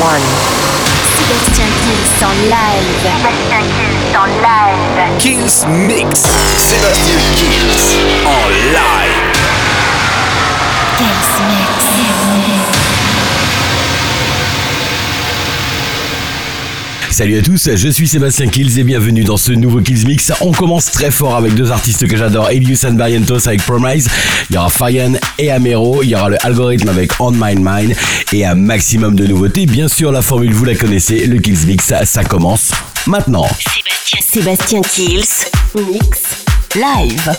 one. Sébastien Kills en live. Sébastien Kills en live. Kills Mix. Sébastien Kills en live. Kills Mix. Salut à tous, je suis Sébastien Kills et bienvenue dans ce nouveau Kills Mix. On commence très fort avec deux artistes que j'adore, Elius and Barrientos avec Promise. Il y aura Fayan et Amero. Il y aura le algorithme avec On My Mind et un maximum de nouveautés. Bien sûr, la formule, vous la connaissez. Le Kills Mix, ça, ça commence maintenant. Sébastien, Sébastien Kills. Mix. Live.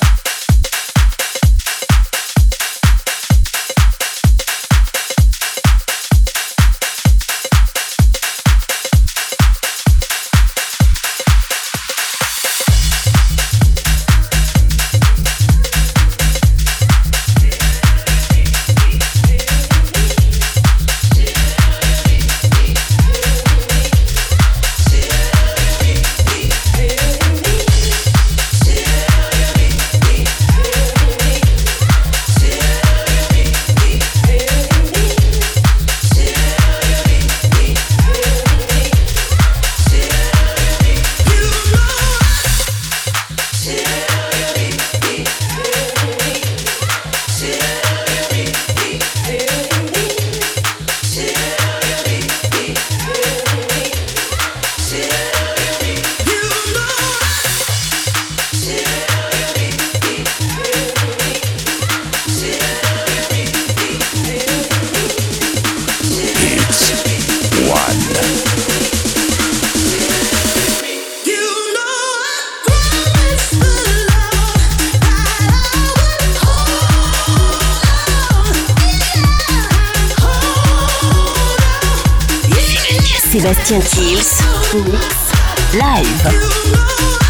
Sébastien Kills. Live.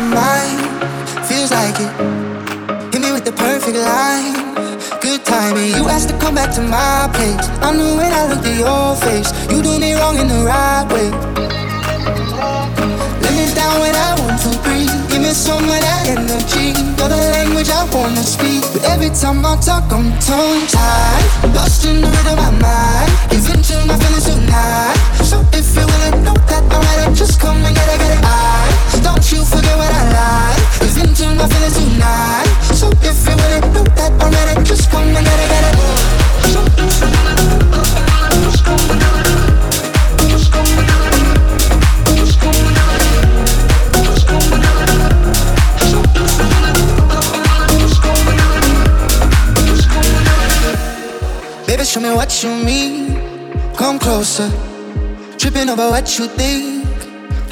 my mind, feels like it. Hit me with the perfect line. Good timing, you asked to come back to my place. I knew when I looked at your face, you do me wrong in the right way. Let me down when I want to breathe. Give me some of that energy. You're the language I wanna speak. But every time I talk, I'm tongue tied. Lost the rhythm of my mind. Giving to my feelings tonight. So if you're willing, know that I'm ready. Just come and get it, get it. I what I like. Into my feelings tonight. So if you that just come and get it, get it, get it. Baby, show me what you mean. Come closer. Tripping over what you think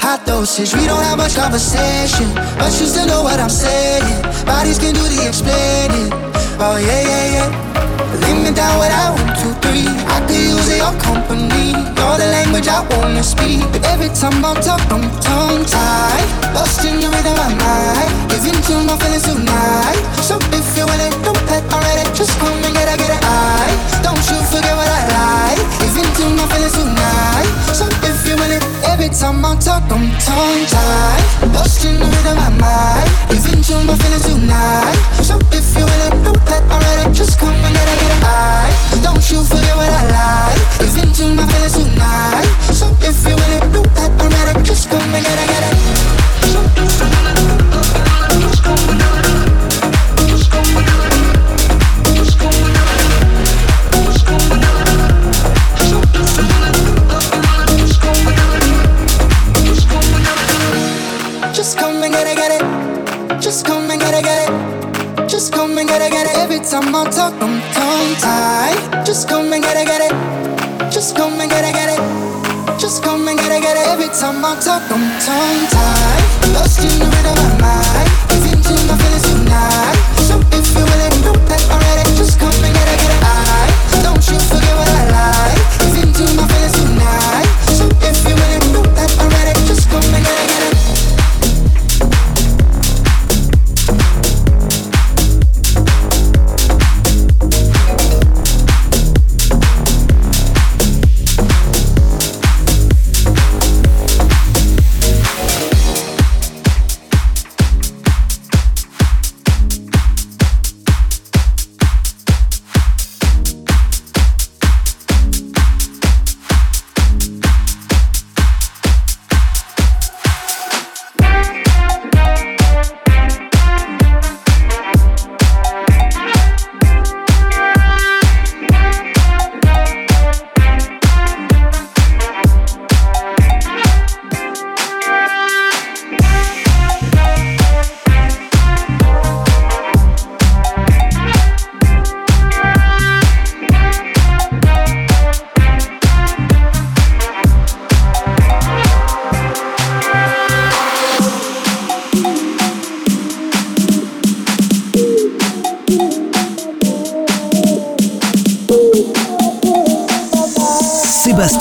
High dosage. We don't have much conversation, but you still know what I'm saying. Bodies can do the explaining. Oh yeah, yeah, yeah. Lay me down what I want. I could use your company. You're the language I wanna speak. But every time I'm talk, I'm tongue tied. Busting the rhythm, of I might give into my feelings tonight. So if you want it, don't pet already. Just come and get it, get it. I don't you forget what I like. Give into my feelings tonight. So if you want it time I talk, I'm tongue tied. Lost in the rhythm of my mind. Give into my feelings tonight. So if you it, know that already. Just come and get it, get. I don't you forget what I like. Give into my feelings tonight. So if you it, know that already. Just come and get it, get it. Get it. Every time I talk, I'm tongue tied. Just come and get it, get it. Just come and get it, get it. Just come and get it, get it. Every time I talk, I'm tongue tied.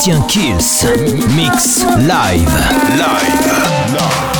Sébastien Kills. Mix live. Live. Three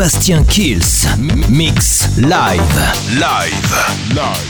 Sébastien Kills. Mix live. Live. Live.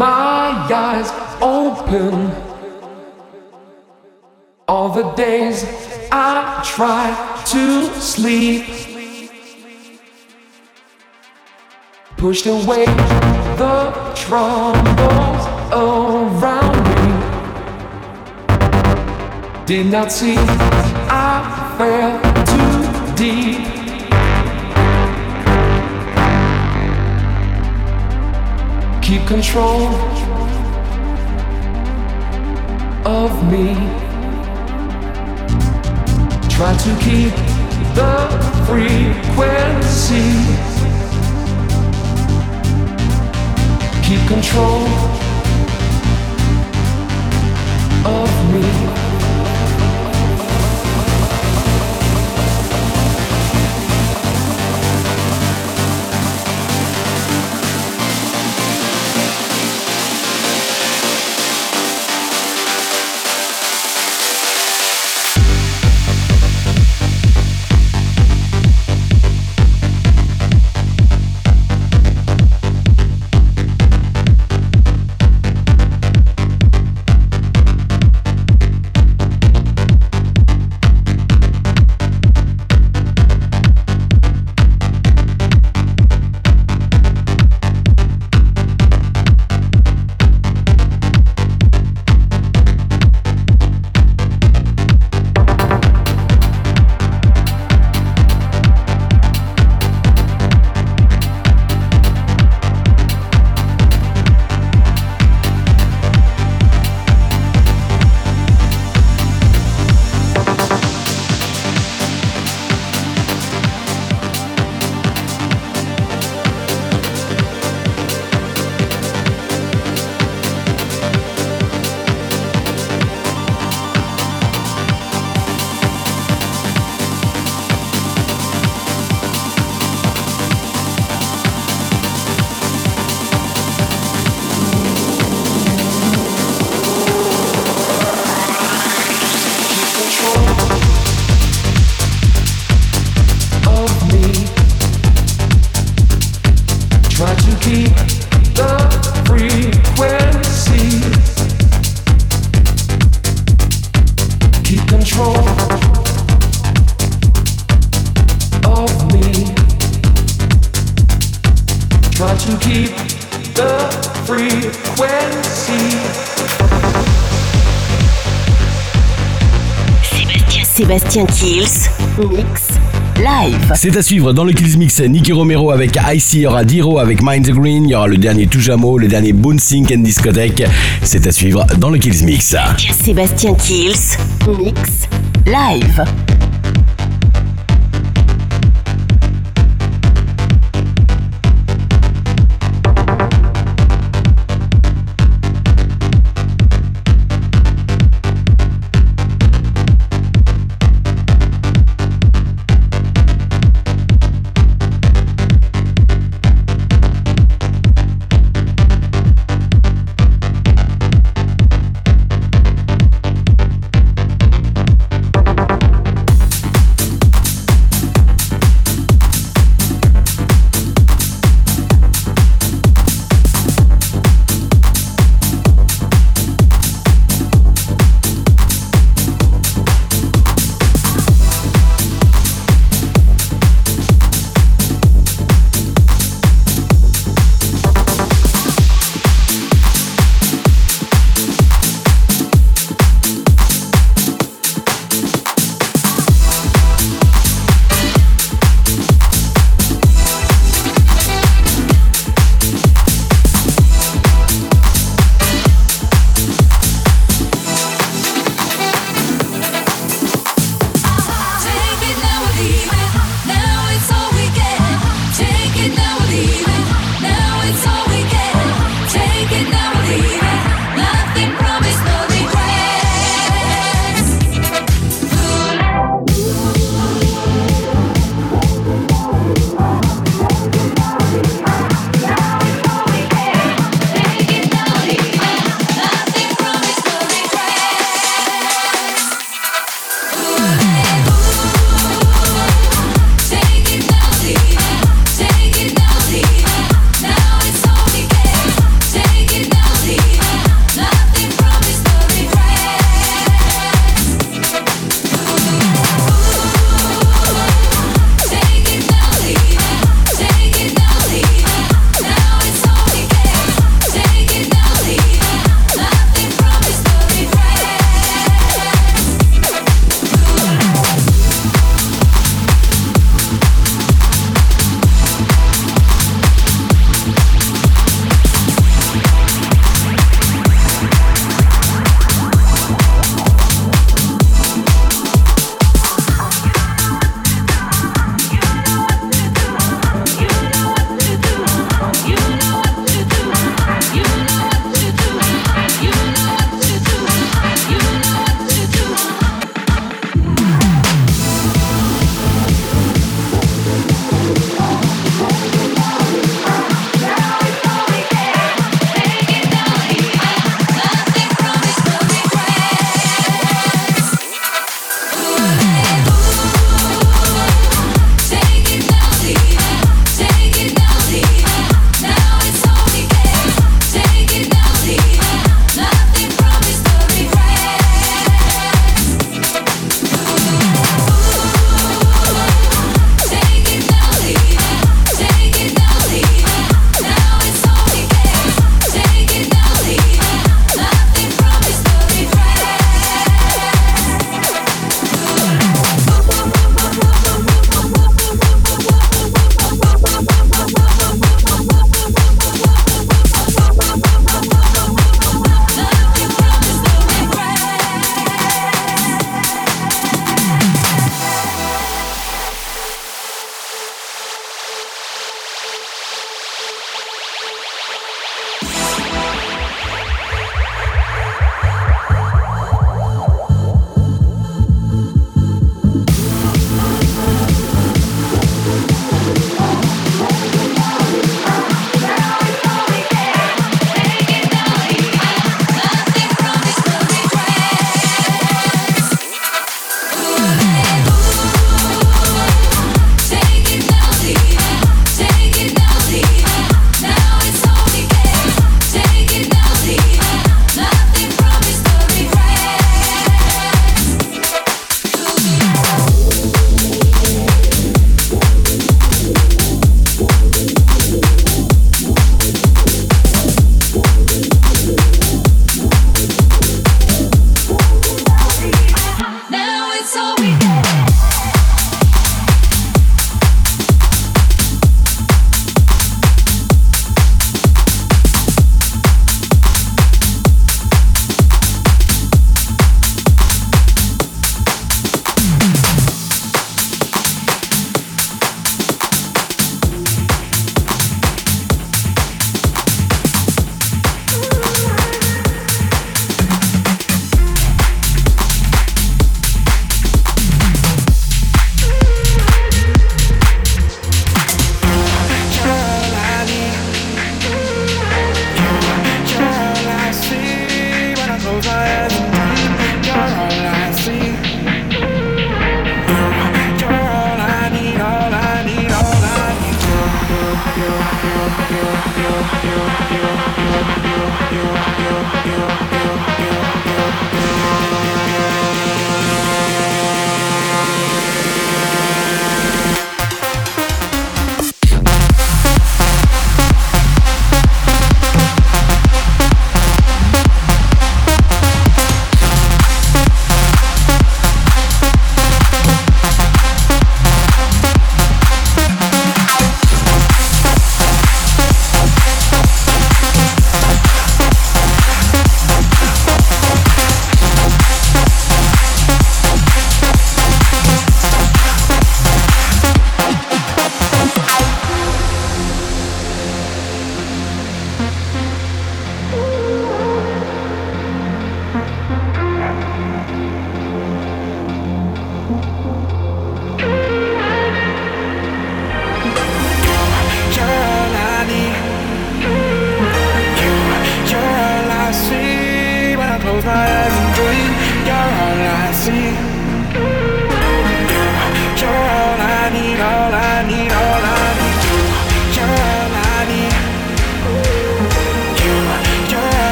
My eyes open. All the days I tried to sleep. Pushed away the troubles around me. Did not see I fell too deep. Keep control of me. Try to keep the frequency. Keep control of me. Sébastien Kills, Mix, Live. C'est à suivre dans le Kills Mix. Nicky Romero avec Icy, il y aura Diro avec Mind the Green, il y aura le dernier Toujamo, le dernier Boon Sync and Discothèque. C'est à suivre dans le Kills Mix. Sébastien Kills. Mix. Live.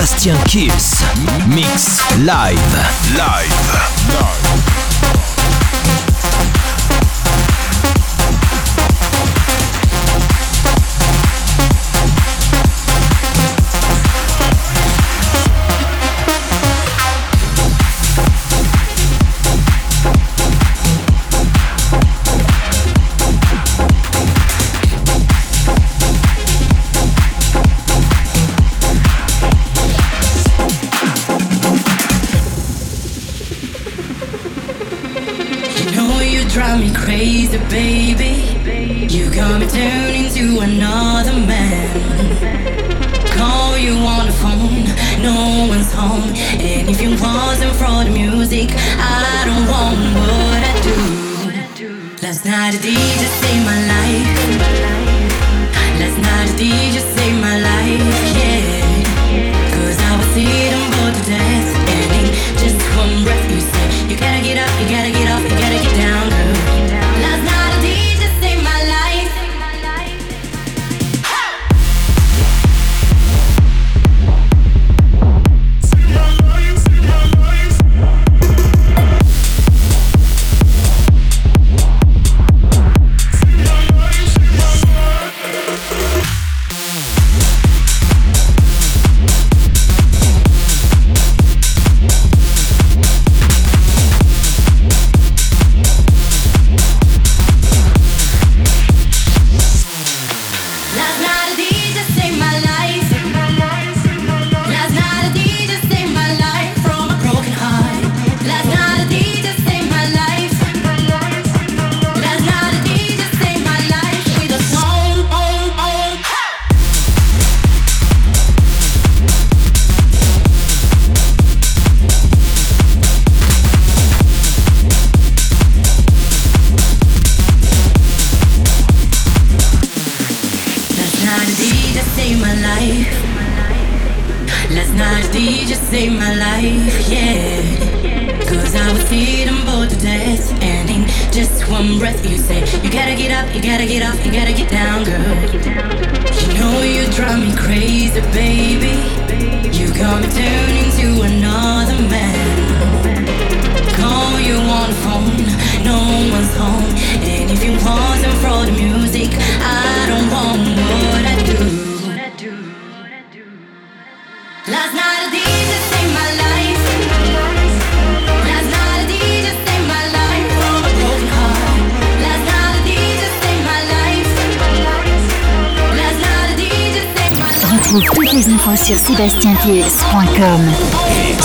Sébastien Kills. Mix live. Live. Live.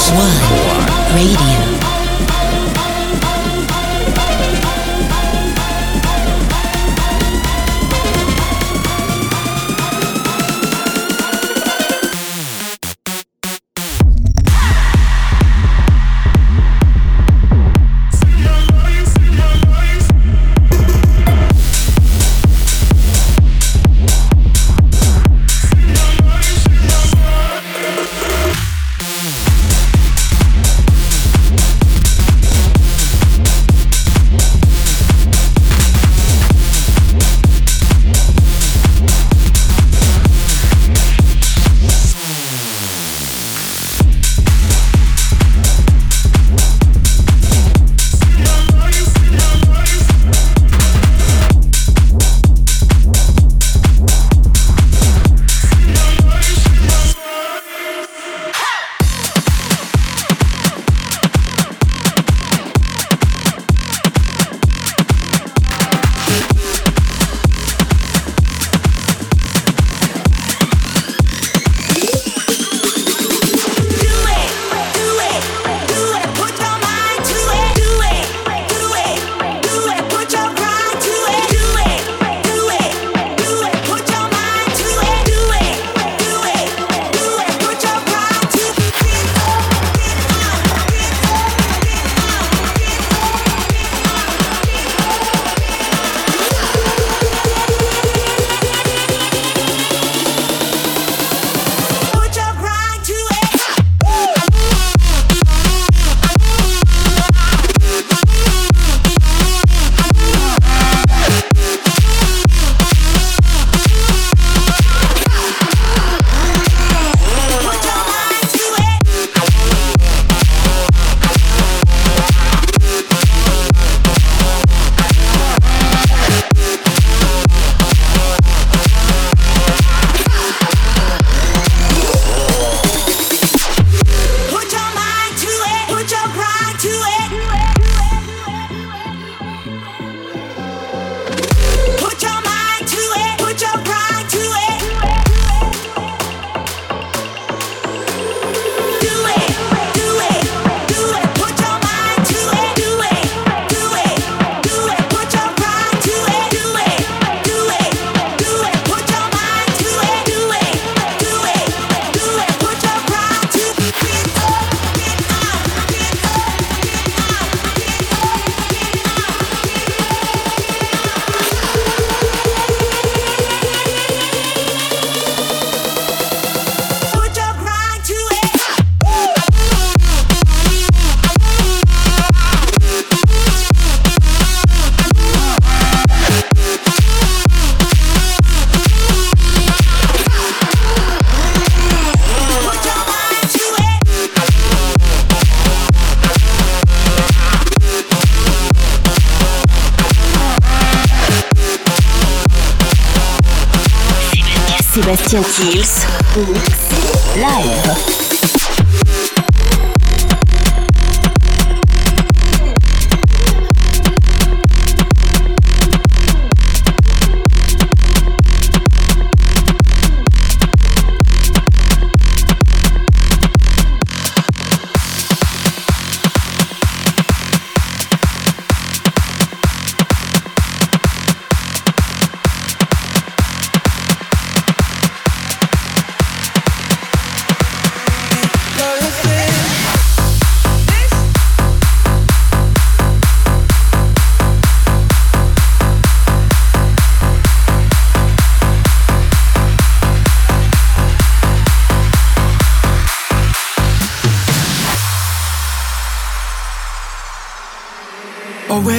Radio.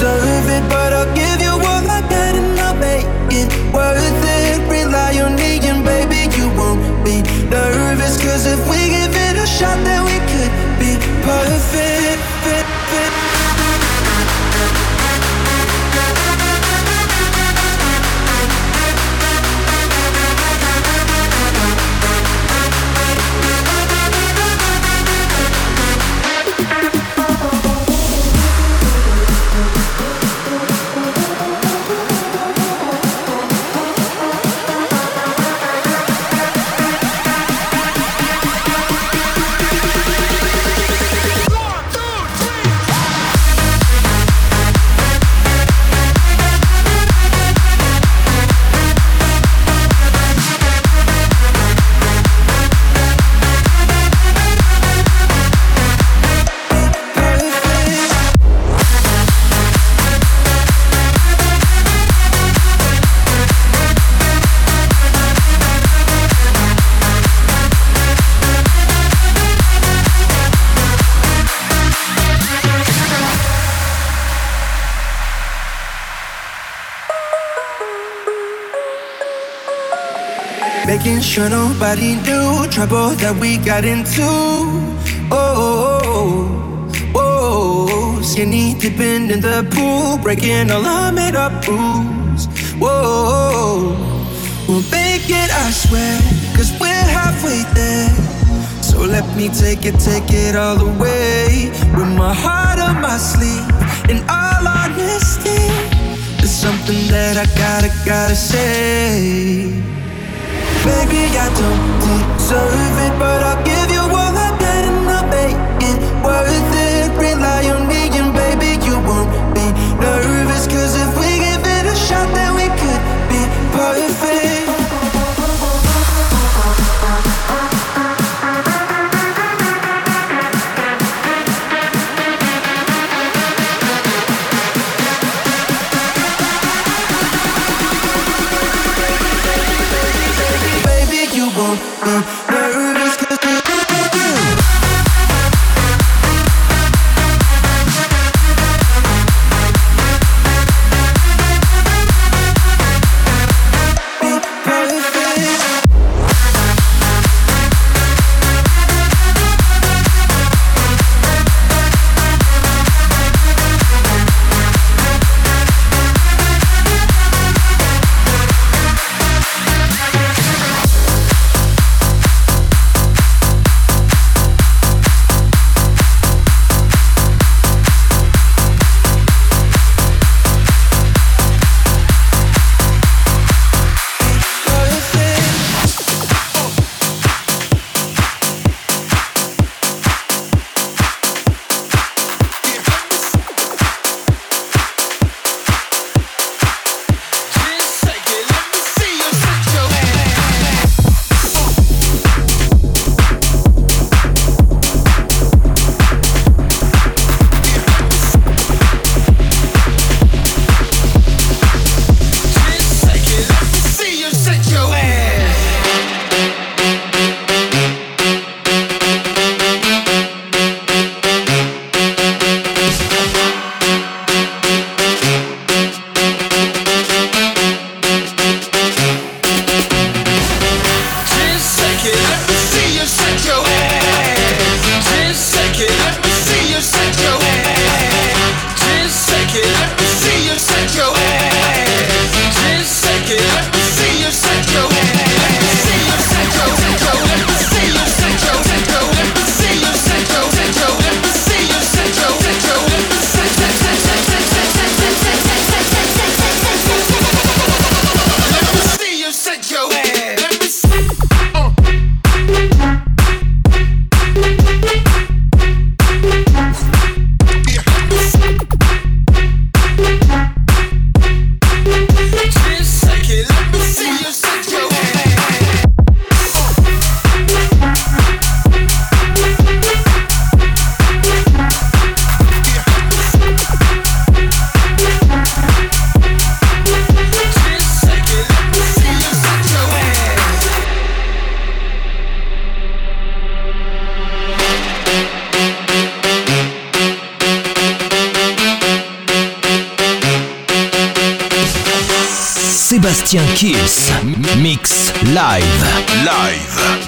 Deserve it, but I'll give you all I got and I'll make it worth it. Rely on me and baby, you won't be nervous. Cause if we give it a shot, then we could be perfect. Sure nobody knew trouble that we got into. Oh oh oh, oh, oh, oh, skinny dipping in the pool, breaking all our made up rules. Whoa, we'll make it, I swear, cause we're halfway there. So let me take it, take it all away. With my heart on my sleeve, in all honesty, there's something that I gotta, gotta say. Baby, I don't deserve it, but I'll give you Sébastien Kills Mix live. Live.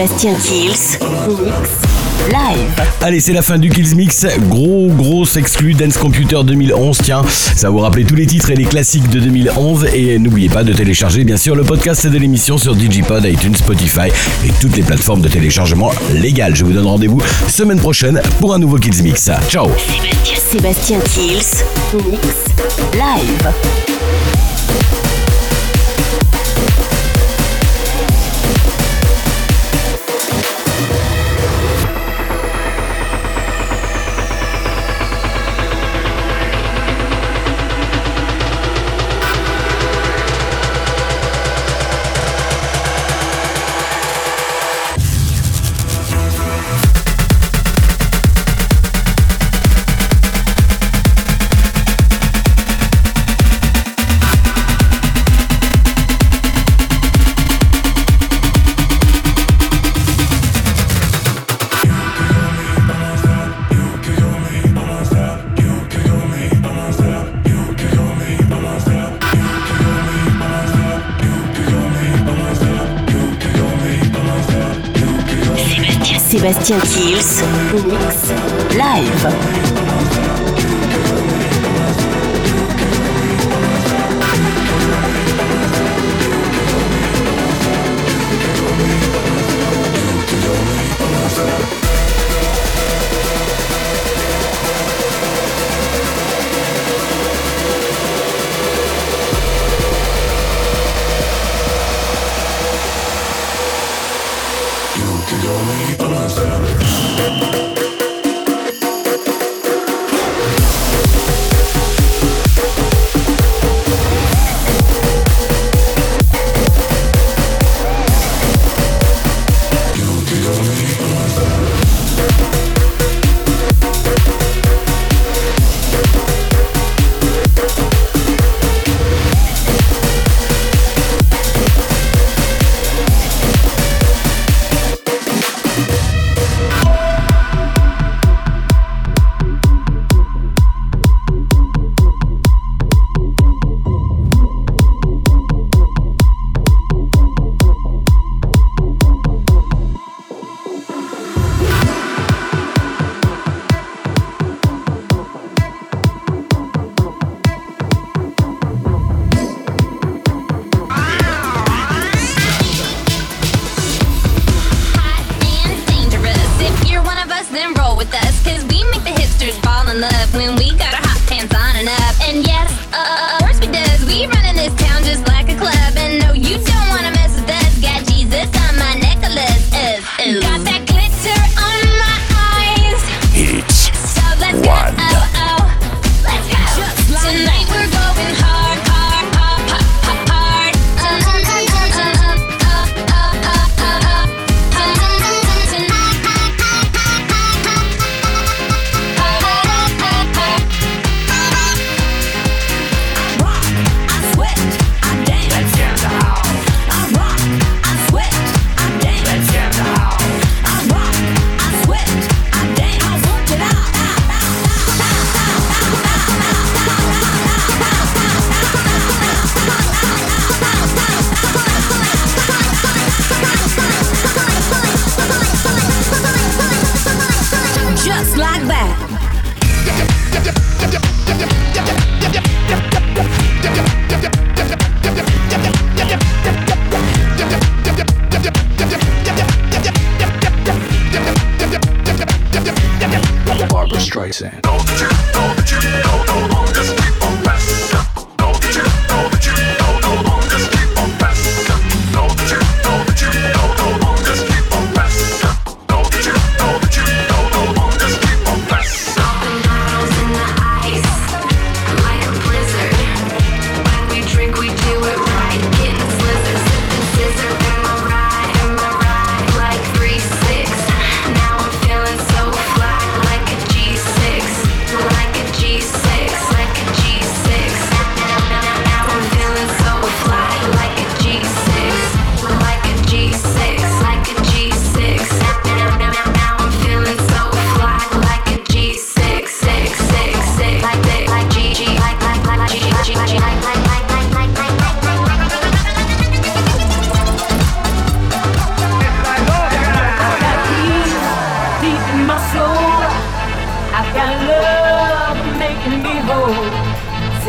Sébastien Kills, Live. Allez, c'est la fin du Kills Mix. Gros, gros exclu Dance Computer 2011. Tiens, ça vous rappelait tous les titres et les classiques de 2011. Et n'oubliez pas de télécharger, bien sûr, le podcast de l'émission sur Digipod, iTunes, Spotify et toutes les plateformes de téléchargement légales. Je vous donne rendez-vous semaine prochaine pour un nouveau Kills Mix. Ciao Sébastien Kills, Mix, Live. Kills, Mix, Live.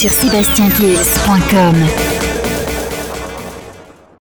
sur sébastienkiels.com.